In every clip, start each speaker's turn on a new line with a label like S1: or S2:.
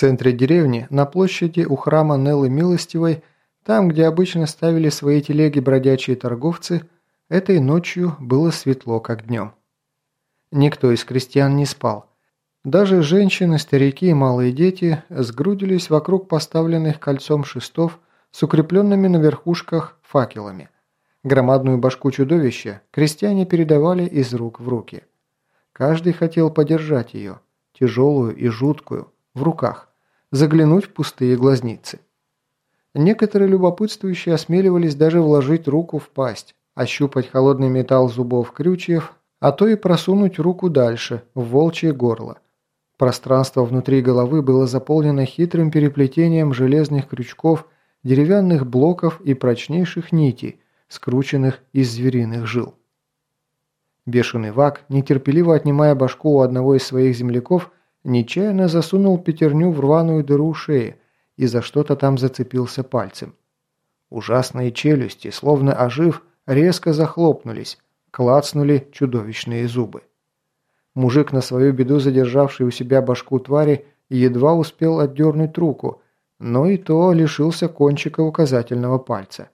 S1: центре деревни, на площади у храма Неллы Милостивой, там, где обычно ставили свои телеги бродячие торговцы, этой ночью было светло, как днем. Никто из крестьян не спал. Даже женщины, старики и малые дети сгрудились вокруг поставленных кольцом шестов с укрепленными на верхушках факелами. Громадную башку чудовища крестьяне передавали из рук в руки. Каждый хотел подержать ее, тяжелую и жуткую, в руках, заглянуть в пустые глазницы. Некоторые любопытствующие осмеливались даже вложить руку в пасть, ощупать холодный металл зубов крючьев, а то и просунуть руку дальше, в волчье горло. Пространство внутри головы было заполнено хитрым переплетением железных крючков, деревянных блоков и прочнейших нитей, скрученных из звериных жил. Бешеный вак, нетерпеливо отнимая башку у одного из своих земляков, нечаянно засунул пятерню в рваную дыру шеи и за что-то там зацепился пальцем. Ужасные челюсти, словно ожив, резко захлопнулись, клацнули чудовищные зубы. Мужик, на свою беду задержавший у себя башку твари, едва успел отдернуть руку, но и то лишился кончика указательного пальца.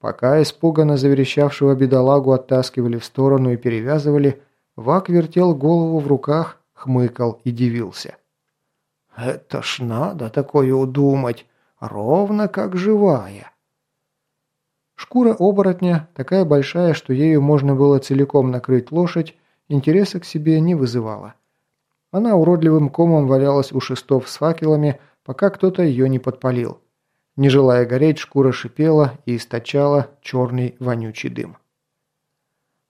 S1: Пока испуганно заверещавшего бедолагу оттаскивали в сторону и перевязывали, Вак вертел голову в руках, хмыкал и дивился. «Это ж надо такое удумать, ровно как живая». Шкура оборотня, такая большая, что ею можно было целиком накрыть лошадь, интереса к себе не вызывала. Она уродливым комом валялась у шестов с факелами, пока кто-то ее не подпалил. Не желая гореть, шкура шипела и источала черный вонючий дым.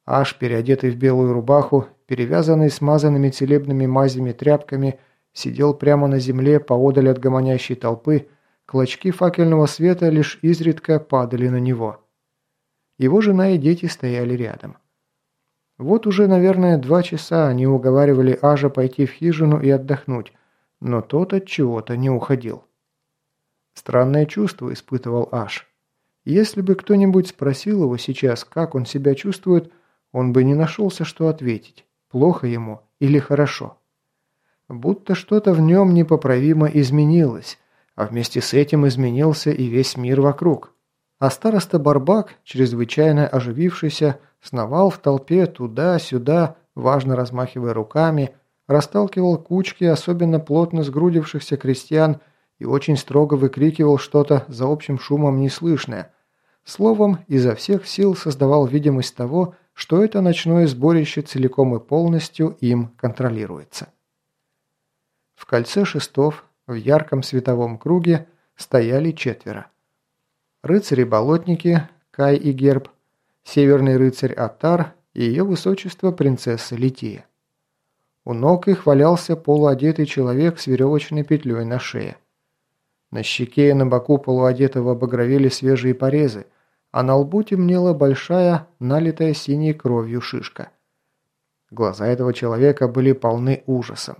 S1: Аж, переодетый в белую рубаху, перевязанный смазанными целебными мазями тряпками, сидел прямо на земле поодаль от гомонящей толпы, клочки факельного света лишь изредка падали на него. Его жена и дети стояли рядом. Вот уже, наверное, два часа они уговаривали Ажа пойти в хижину и отдохнуть, но тот от чего-то не уходил. Странное чувство испытывал Аш. Если бы кто-нибудь спросил его сейчас, как он себя чувствует, он бы не нашелся, что ответить, плохо ему или хорошо. Будто что-то в нем непоправимо изменилось, а вместе с этим изменился и весь мир вокруг. А староста Барбак, чрезвычайно оживившийся, сновал в толпе туда-сюда, важно размахивая руками, расталкивал кучки особенно плотно сгрудившихся крестьян и очень строго выкрикивал что-то за общим шумом неслышное. Словом, изо всех сил создавал видимость того, что это ночное сборище целиком и полностью им контролируется. В кольце шестов, в ярком световом круге, стояли четверо. Рыцари-болотники, Кай и Герб, северный рыцарь Атар и ее высочество принцесса Лития. У ног их валялся полуодетый человек с веревочной петлей на шее. На щеке и на боку полуодетого багровели свежие порезы, а на лбу темнела большая, налитая синей кровью шишка. Глаза этого человека были полны ужасом.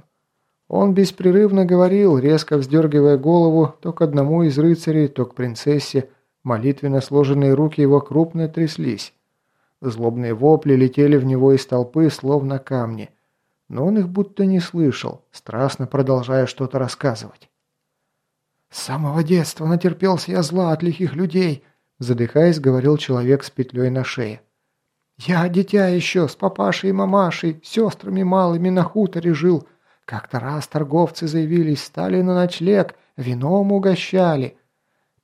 S1: Он беспрерывно говорил, резко вздергивая голову то к одному из рыцарей, то к принцессе. Молитвенно сложенные руки его крупно тряслись. Злобные вопли летели в него из толпы, словно камни. Но он их будто не слышал, страстно продолжая что-то рассказывать. «С самого детства натерпелся я зла от лихих людей», задыхаясь, говорил человек с петлей на шее. «Я дитя еще, с папашей и мамашей, сестрами малыми на хуторе жил. Как-то раз торговцы заявились, стали на ночлег, вином угощали.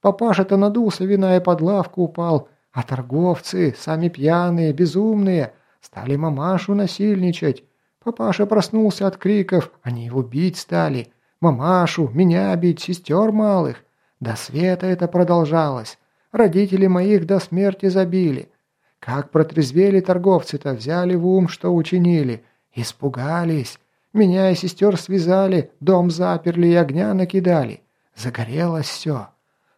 S1: Папаша-то надулся, вина и под лавку упал, а торговцы, сами пьяные, безумные, стали мамашу насильничать. Папаша проснулся от криков, они его бить стали». Мамашу, меня бить, сестер малых. До света это продолжалось. Родители моих до смерти забили. Как протрезвели торговцы-то, взяли в ум, что учинили. Испугались. Меня и сестер связали, дом заперли и огня накидали. Загорелось все.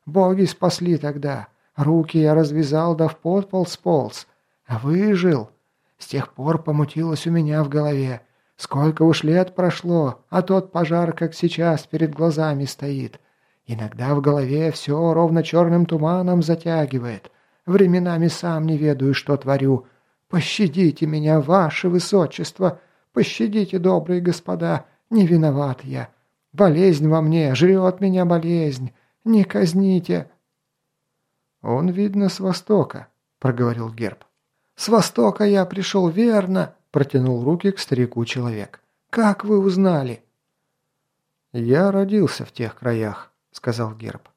S1: Боги спасли тогда. Руки я развязал, да в подпол сполз. Выжил. С тех пор помутилось у меня в голове. Сколько уж лет прошло, а тот пожар, как сейчас, перед глазами стоит. Иногда в голове все ровно черным туманом затягивает. Временами сам не ведаю, что творю. Пощадите меня, ваше высочество. Пощадите, добрые господа, не виноват я. Болезнь во мне, жрет меня болезнь. Не казните!» «Он, видно, с востока», — проговорил Герб. «С востока я пришел, верно», — протянул руки к старику человек. «Как вы узнали?» «Я родился в тех краях», — сказал Герб.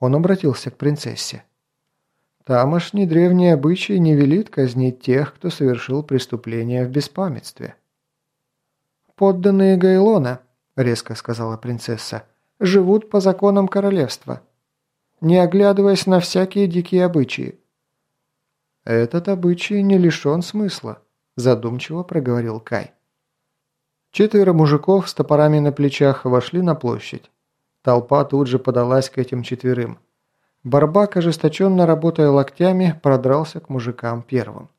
S1: Он обратился к принцессе. «Тамошний древний обычай не велит казнить тех, кто совершил преступление в беспамятстве». «Подданные Гайлона», — резко сказала принцесса, — «живут по законам королевства, не оглядываясь на всякие дикие обычаи». «Этот обычай не лишен смысла», – задумчиво проговорил Кай. Четверо мужиков с топорами на плечах вошли на площадь. Толпа тут же подалась к этим четверым. Барбак, ожесточенно работая локтями, продрался к мужикам первым.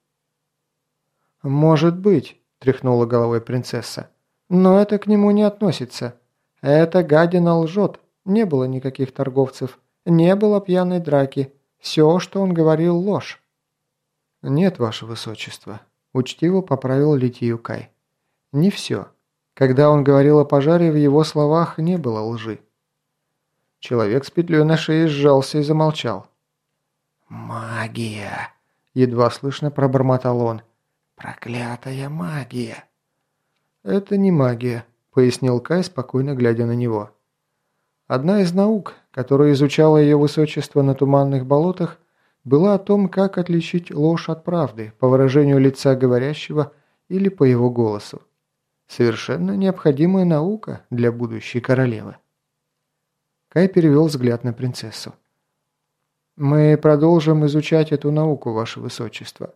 S1: «Может быть», – тряхнула головой принцесса, – «но это к нему не относится. Эта гадина лжет. Не было никаких торговцев. Не было пьяной драки. Все, что он говорил, ложь». «Нет, ваше высочество», – учтиво поправил Литию Кай. «Не все. Когда он говорил о пожаре, в его словах не было лжи». Человек с петлей на шее сжался и замолчал.
S2: «Магия!»
S1: – едва слышно пробормотал он.
S2: «Проклятая магия!»
S1: «Это не магия», – пояснил Кай, спокойно глядя на него. «Одна из наук, которую изучало ее высочество на туманных болотах, была о том, как отличить ложь от правды по выражению лица говорящего или по его голосу. Совершенно необходимая наука для будущей королевы. Кай перевел взгляд на принцессу. «Мы продолжим изучать эту науку, ваше высочество.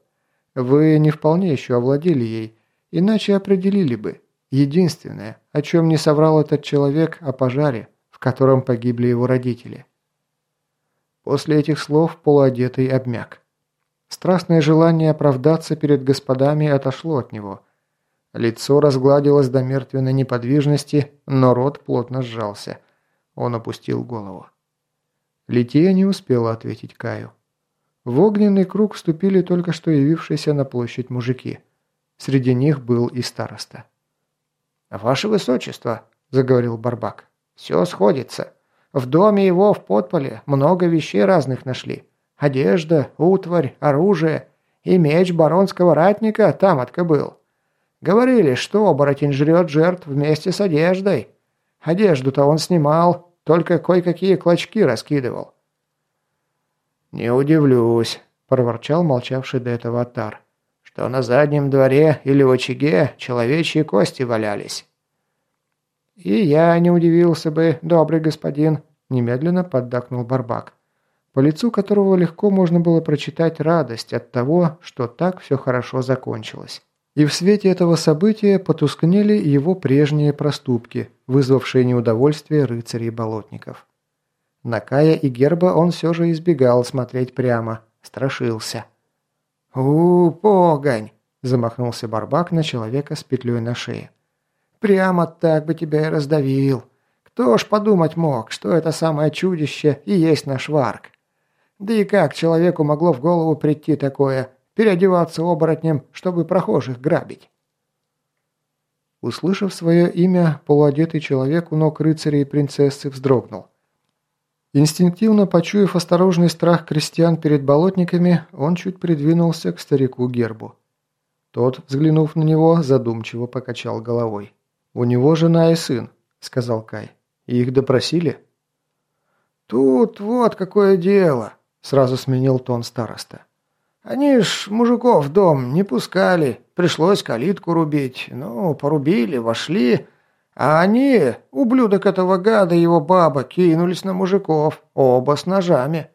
S1: Вы не вполне еще овладели ей, иначе определили бы. Единственное, о чем не соврал этот человек, о пожаре, в котором погибли его родители. После этих слов полуодетый обмяк. Страстное желание оправдаться перед господами отошло от него. Лицо разгладилось до мертвенной неподвижности, но рот плотно сжался. Он опустил голову. Лития не успела ответить Каю. В огненный круг вступили только что явившиеся на площадь мужики. Среди них был и староста.
S2: «Ваше Высочество», — заговорил Барбак, — «все сходится. В доме его в подполе много вещей разных нашли. Одежда, утварь, оружие и меч баронского ратника там был. Говорили, что оборотень жрет жертв вместе с одеждой. Одежду-то он снимал, только кое-какие клочки раскидывал. «Не удивлюсь», – проворчал молчавший до этого Атар, – «что на заднем дворе или в очаге человечьи кости валялись». «И я не удивился бы, добрый господин», – немедленно поддакнул Барбак, по лицу которого легко можно было прочитать радость от того, что так все хорошо закончилось. И в свете этого события потускнели его прежние проступки, вызвавшие неудовольствие рыцарей-болотников. На Кая и Герба он все же избегал смотреть прямо, страшился. «У, погонь!» – замахнулся Барбак на человека с петлей на шее. Прямо так бы тебя и раздавил. Кто ж подумать мог, что это самое чудище и есть наш Варк? Да и как человеку могло в голову прийти такое, переодеваться оборотнем, чтобы прохожих грабить?
S1: Услышав свое имя, полуодетый человек у ног рыцаря и принцессы вздрогнул. Инстинктивно почуяв осторожный страх крестьян перед болотниками, он чуть придвинулся к старику Гербу. Тот, взглянув на него, задумчиво покачал головой. «У него жена и сын», — сказал Кай. «Их допросили?»
S2: «Тут вот какое дело», — сразу сменил тон староста. «Они ж мужиков в дом не пускали, пришлось калитку рубить. Ну, порубили, вошли, а они, ублюдок этого гада и его баба, кинулись на мужиков, оба с ножами».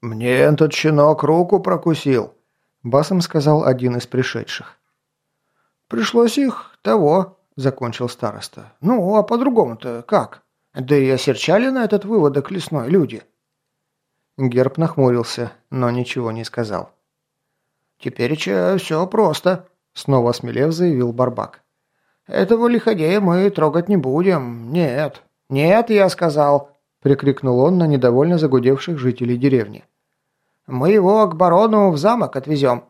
S2: «Мне этот щенок руку прокусил», — басом сказал один из пришедших. «Пришлось их того, – закончил староста. «Ну, а по-другому-то как? Да и осерчали на этот выводок лесной люди».
S1: Герб нахмурился, но ничего не сказал.
S2: «Теперь все просто», – снова смелев заявил Барбак. «Этого лиходея мы трогать не будем. Нет. Нет, я сказал», – прикрикнул он на недовольно загудевших жителей деревни. «Мы его к барону в замок отвезем».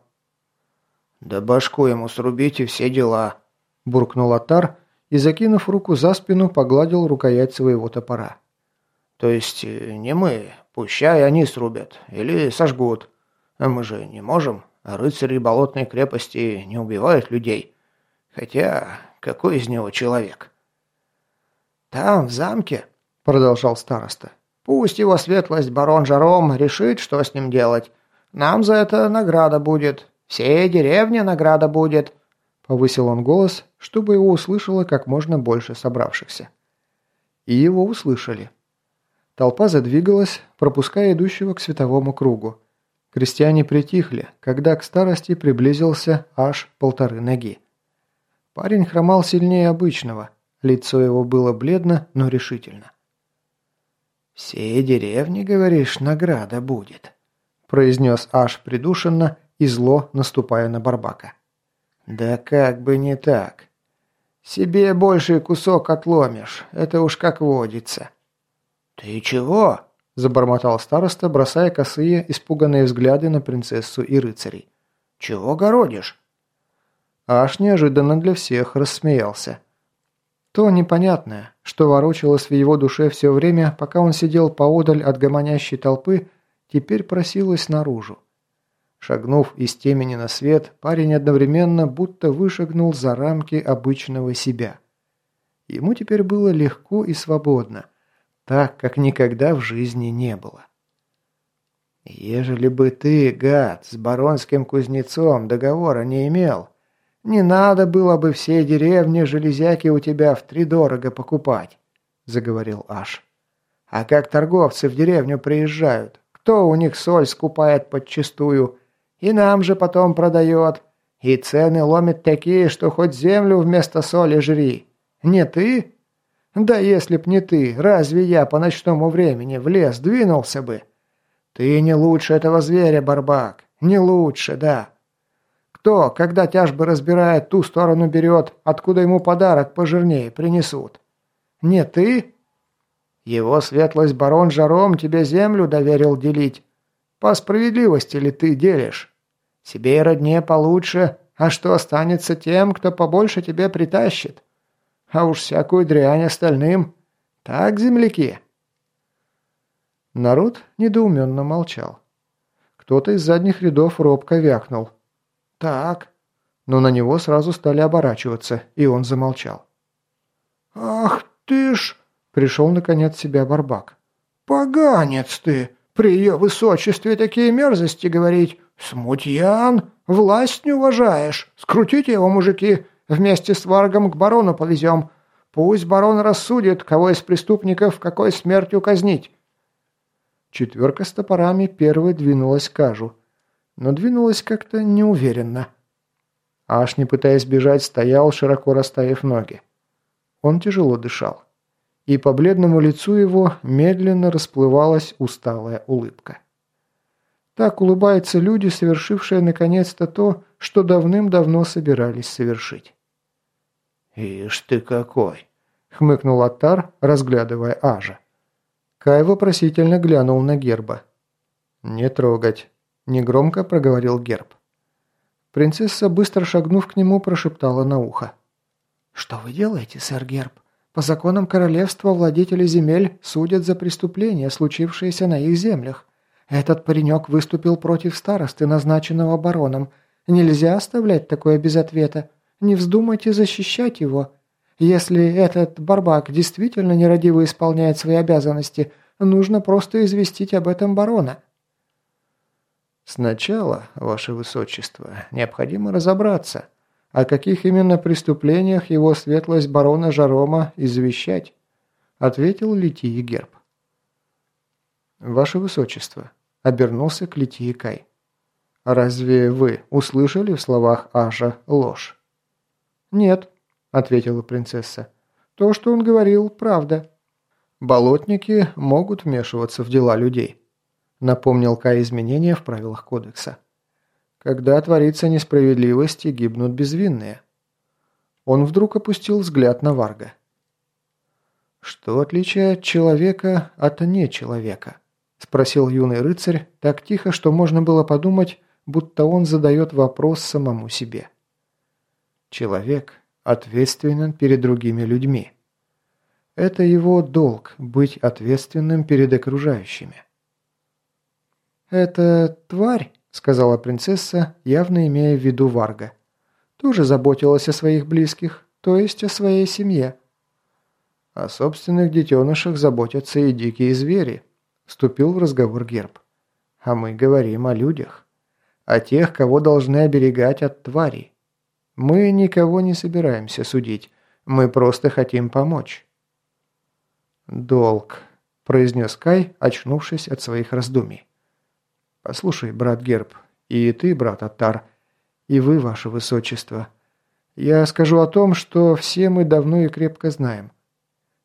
S3: «Да башку ему срубите все дела»,
S1: буркнул Атар и, закинув руку за спину, погладил рукоять своего топора.
S2: «То есть не мы, пущай они срубят или сожгут. А мы же не можем, рыцари болотной крепости не убивают людей. Хотя, какой из него человек?» «Там, в замке», — продолжал староста, — «пусть его светлость барон Жаром решит, что с ним делать. Нам за это награда будет. Всей деревне награда будет».
S1: Повысил он голос, чтобы его услышало как можно больше собравшихся. И его услышали. Толпа задвигалась, пропуская идущего к световому кругу. Крестьяне притихли, когда к старости приблизился аж полторы ноги. Парень хромал сильнее обычного, лицо его было бледно, но решительно.
S2: «Всей деревне, говоришь, награда будет», – произнес аж придушенно и зло, наступая на Барбака. «Да как бы не так. Себе больший кусок отломишь, это уж как водится». «Ты чего?» – забормотал староста, бросая косые, испуганные взгляды на принцессу и рыцарей. «Чего городишь?»
S1: Аж неожиданно для всех рассмеялся. То непонятное, что ворочалось в его душе все время, пока он сидел поодаль от гомонящей толпы, теперь просилось наружу. Шагнув из темени на свет, парень одновременно будто вышагнул за рамки обычного себя. Ему теперь было легко и свободно, так, как никогда в жизни не было.
S2: «Ежели бы ты, гад, с баронским кузнецом договора не имел, не надо было бы всей деревне железяки у тебя втридорого покупать», — заговорил Аш. «А как торговцы в деревню приезжают, кто у них соль скупает подчистую?» И нам же потом продает. И цены ломит такие, что хоть землю вместо соли жри. Не ты? Да если б не ты, разве я по ночному времени в лес двинулся бы? Ты не лучше этого зверя, Барбак. Не лучше, да. Кто, когда тяжбы разбирает, ту сторону берет, откуда ему подарок пожирнее принесут? Не ты? Его светлость барон Жаром тебе землю доверил делить. По справедливости ли ты делишь? Себе и родне получше, а что останется тем, кто побольше тебе притащит? А уж всякую дрянь остальным. Так, земляки?»
S1: Народ недоуменно молчал. Кто-то из задних рядов робко вякнул. «Так». Но на него сразу стали оборачиваться, и он замолчал.
S2: «Ах ты ж!»
S1: – пришел наконец себя Барбак.
S2: «Поганец ты! При ее высочестве такие мерзости говорить. Смутьян, власть не уважаешь. Скрутите его, мужики, вместе с Варгом к барону повезем. Пусть барон рассудит, кого из преступников какой смертью казнить».
S1: Четверка с топорами первой двинулась к Ажу, но двинулась как-то неуверенно. Аж, не пытаясь бежать, стоял, широко расставив ноги. Он тяжело дышал и по бледному лицу его медленно расплывалась усталая улыбка. Так улыбаются люди, совершившие наконец-то то, что давным-давно собирались совершить.
S2: «Ишь ты какой!»
S1: — хмыкнул Аттар, разглядывая Ажа. Кай вопросительно глянул на герба. «Не трогать», — негромко проговорил герб. Принцесса, быстро шагнув к нему, прошептала на ухо. «Что вы делаете, сэр Герб? По законам королевства владетели земель судят за преступления, случившиеся на их землях. Этот паренек выступил против старосты, назначенного бароном. Нельзя оставлять такое без ответа. Не вздумайте защищать его. Если этот барбак действительно нерадиво исполняет свои обязанности, нужно просто известить об этом барона».
S2: «Сначала, ваше высочество, необходимо разобраться», о каких именно преступлениях его светлость барона Жарома извещать? Ответил Литии Герб.
S1: «Ваше Высочество», — обернулся к Литии Кай. «Разве вы услышали в словах Ажа ложь?»
S2: «Нет», — ответила принцесса. «То, что он говорил, правда».
S1: «Болотники могут вмешиваться в дела людей», — напомнил Кай изменения в правилах кодекса. Когда творится несправедливость и гибнут безвинные. Он вдруг опустил взгляд на Варга. «Что отличает человека от нечеловека?» – спросил юный рыцарь так тихо, что можно было подумать, будто он задает вопрос самому себе. «Человек ответственен перед другими людьми. Это его долг – быть ответственным перед окружающими. «Это тварь», – сказала принцесса, явно имея в виду Варга. «Тоже заботилась о своих близких, то есть о своей семье». «О собственных детенышах заботятся и дикие звери», – вступил в разговор Герб. «А мы говорим о людях, о тех, кого должны оберегать от тварей. Мы никого не собираемся судить, мы просто хотим помочь». «Долг», – произнес Кай, очнувшись от своих раздумий. Послушай, брат Герб, и ты, брат Атар, и вы, ваше высочество. Я скажу о том, что все мы давно и крепко знаем.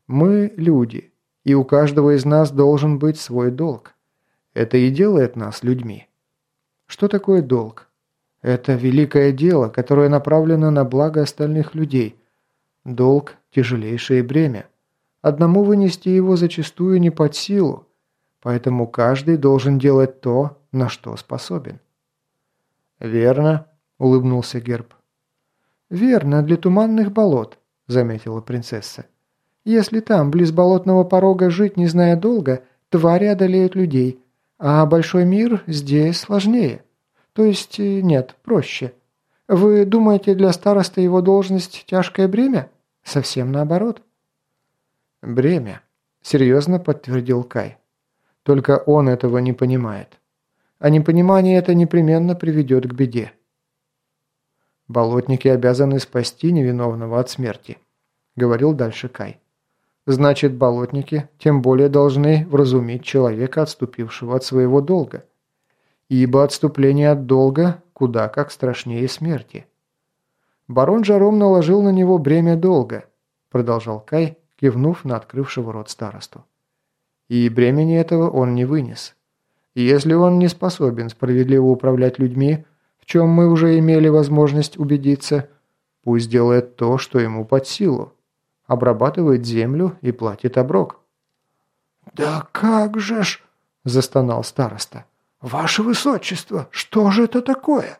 S1: Мы люди, и у каждого из нас должен быть свой долг. Это и делает нас людьми. Что такое долг? Это великое дело, которое направлено на благо остальных людей. Долг – тяжелейшее бремя. Одному вынести его зачастую не под силу, поэтому каждый должен делать то, на что способен. «Верно», – улыбнулся Герб. «Верно, для туманных болот», – заметила принцесса. «Если там, близ болотного порога, жить не зная долго, твари одолеют людей, а большой мир здесь сложнее. То есть, э, нет, проще. Вы думаете, для староста его должность тяжкое бремя? Совсем наоборот». «Бремя», – серьезно подтвердил Кай. «Только он этого не понимает а непонимание это непременно приведет к беде. «Болотники обязаны спасти невиновного от смерти», — говорил дальше Кай. «Значит, болотники тем более должны вразумить человека, отступившего от своего долга. Ибо отступление от долга куда как страшнее смерти». «Барон Жаром наложил на него бремя долга», — продолжал Кай, кивнув на открывшего рот старосту. «И бремени этого он не вынес». Если он не способен справедливо управлять людьми, в чем мы уже имели возможность убедиться, пусть делает то, что ему под силу. Обрабатывает землю и платит оброк. «Да как же ж!» – застонал староста. «Ваше высочество, что же это такое?»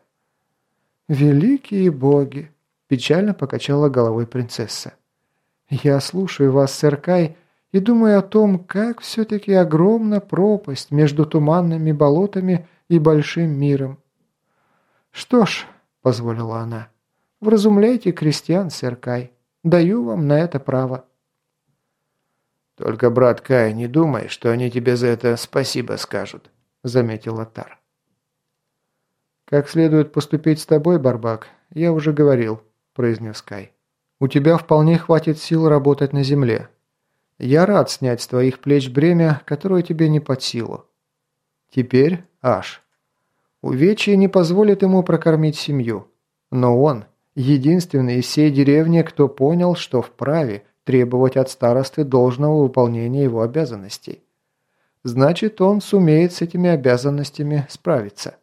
S1: «Великие боги!» – печально покачала головой принцесса. «Я слушаю вас, сэр Кай, и думаю о том, как все-таки огромна пропасть между туманными болотами и большим миром. «Что ж», — позволила она, — «вразумляйте крестьян, сэр Кай. Даю вам на это право».
S2: «Только, брат Кай, не думай, что они тебе за это спасибо скажут», — заметил Атар.
S1: «Как следует поступить с тобой, Барбак, я уже говорил», — произнес Кай. «У тебя вполне хватит сил работать на земле, я рад снять с твоих плеч бремя, которое тебе не под силу. Теперь Аш. Увечье не позволит ему прокормить семью. Но он – единственный из всей деревни, кто понял, что вправе требовать от старосты должного выполнения его обязанностей. Значит, он сумеет с этими обязанностями справиться.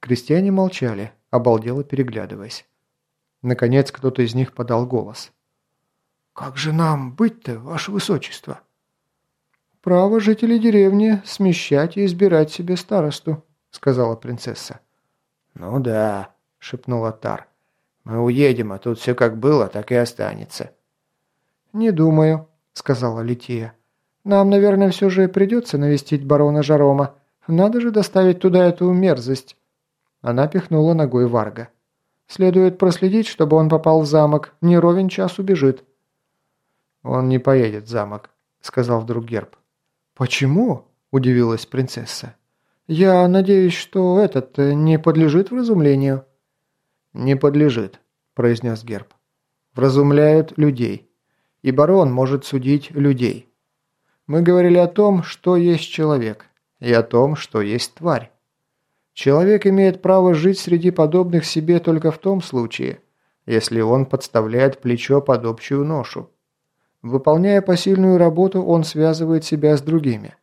S1: Крестьяне молчали, обалдело переглядываясь. Наконец, кто-то из них подал голос –
S2: «Как же нам быть-то, ваше высочество?»
S1: «Право жителей деревни смещать и избирать себе старосту», — сказала принцесса.
S2: «Ну да», — шепнула Тар. «Мы уедем, а тут все как было, так и останется».
S1: «Не думаю», — сказала Лития. «Нам, наверное, все же придется навестить барона Жарома. Надо же доставить туда эту мерзость». Она пихнула ногой Варга. «Следует проследить, чтобы он попал в замок. Не ровен час убежит».
S2: «Он не поедет в замок», — сказал вдруг Герб.
S1: «Почему?» – удивилась принцесса. «Я надеюсь, что этот э, не подлежит вразумлению».
S2: «Не подлежит», – произнес Герб. «Вразумляют людей. И барон может судить людей. Мы говорили о том, что есть человек, и о том, что есть тварь. Человек имеет право жить среди подобных себе только в том случае, если он подставляет плечо под общую ношу. Выполняя посильную работу, он связывает себя с другими.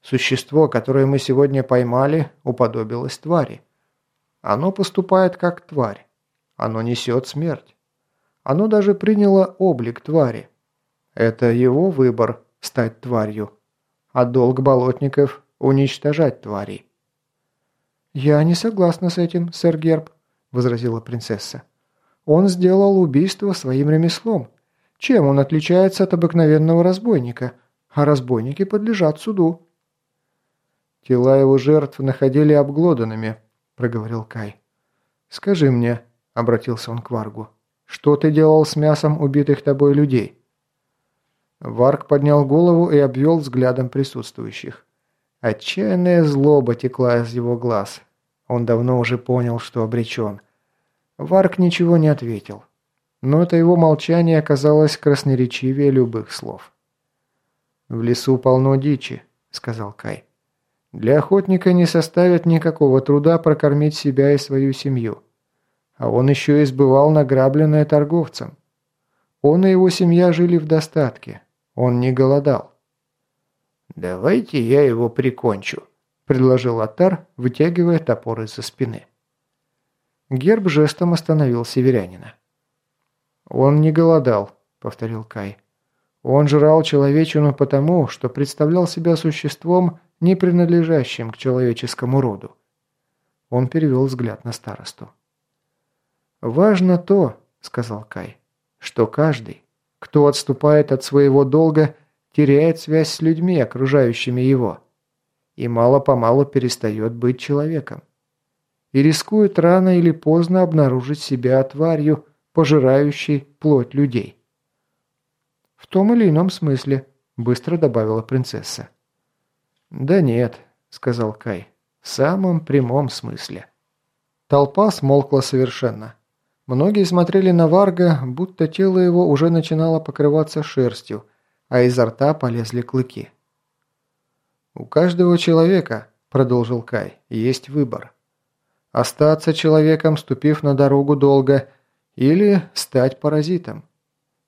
S2: Существо, которое мы сегодня поймали, уподобилось твари. Оно поступает как тварь. Оно несет смерть. Оно даже приняло облик твари. Это его выбор – стать тварью. А долг болотников – уничтожать тварей.
S1: «Я не согласна с этим, сэр Герб», – возразила принцесса. Он сделал убийство своим ремеслом. Чем он отличается от обыкновенного разбойника? А разбойники подлежат суду».
S2: «Тела его жертв находили обглоданными», – проговорил Кай. «Скажи мне», – обратился он к Варгу, – «что ты делал с мясом убитых тобой людей?» Варг поднял голову и обвел взглядом присутствующих. Отчаянная злоба текла из его глаз. Он давно уже понял, что обречен. Варг ничего не ответил. Но это его молчание оказалось красноречивее любых слов. «В лесу полно дичи», — сказал Кай. «Для охотника не составит никакого труда прокормить себя и свою семью. А он еще и сбывал награбленное торговцем. Он и его семья жили в достатке. Он не голодал. «Давайте я его прикончу», – предложил Атар, вытягивая топор из-за спины. Герб жестом остановил северянина. «Он не голодал», – повторил Кай. «Он жрал человечину потому, что представлял себя существом, не принадлежащим к человеческому роду». Он перевел взгляд на старосту. «Важно то», – сказал Кай, – «что каждый, кто отступает от своего долга, теряет связь с людьми, окружающими его, и мало-помалу перестает быть человеком. И рискует рано или поздно обнаружить себя тварью, пожирающей плоть людей. «В том или ином смысле», – быстро добавила принцесса. «Да нет», – сказал Кай, – «в самом прямом смысле». Толпа смолкла совершенно. Многие смотрели на Варга, будто тело его уже начинало покрываться шерстью, а изо рта полезли клыки. «У каждого человека», – продолжил Кай, – «есть выбор. Остаться человеком, ступив на дорогу долго, или стать паразитом.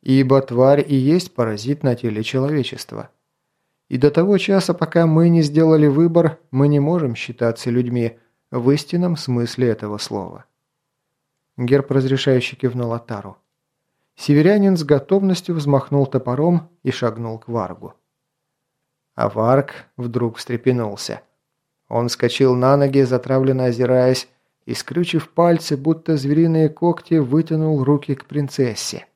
S2: Ибо тварь и есть паразит на теле человечества. И до того часа, пока мы не сделали выбор, мы не можем считаться людьми в истинном смысле этого слова». Герб разрешающий кивнул Атару. Северянин с готовностью взмахнул топором и шагнул к Варгу. А Варг вдруг встрепенулся. Он вскочил на ноги, затравленно озираясь, и, скрючив пальцы, будто звериные когти, вытянул руки к принцессе.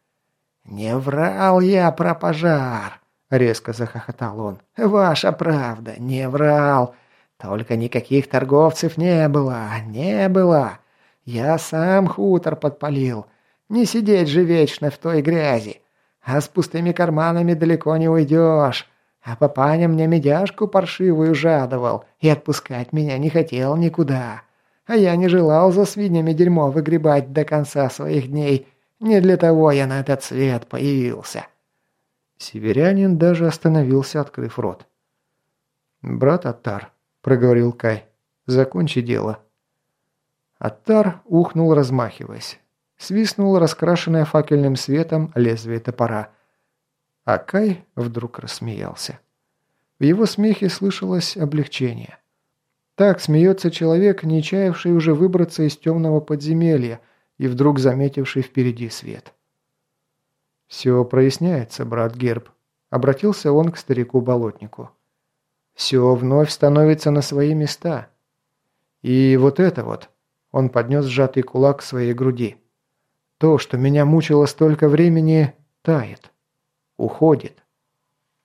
S2: «Не врал я про пожар!» — резко захохотал он. «Ваша правда, не врал. Только никаких торговцев не было, не было. Я сам хутор подпалил. Не сидеть же вечно в той грязи. А с пустыми карманами далеко не уйдешь. А папаня мне медяшку паршивую жадовал и отпускать меня не хотел никуда. А я не желал за свиньями дерьмо выгребать до конца своих дней. Не для того я на этот свет появился». Северянин даже остановился, открыв рот. «Брат Атар», — проговорил Кай, — «закончи дело». Атар ухнул, размахиваясь. Свистнул раскрашенное факельным светом лезвие топора. А Кай вдруг рассмеялся. В его смехе слышалось облегчение. Так смеется человек, не чаявший уже выбраться из темного подземелья и вдруг заметивший впереди свет. «Все проясняется, брат Герб», — обратился он к старику-болотнику. «Все вновь становится на свои места. И вот это вот...» — он поднес сжатый кулак к своей груди. То, что меня мучило столько времени, тает. Уходит.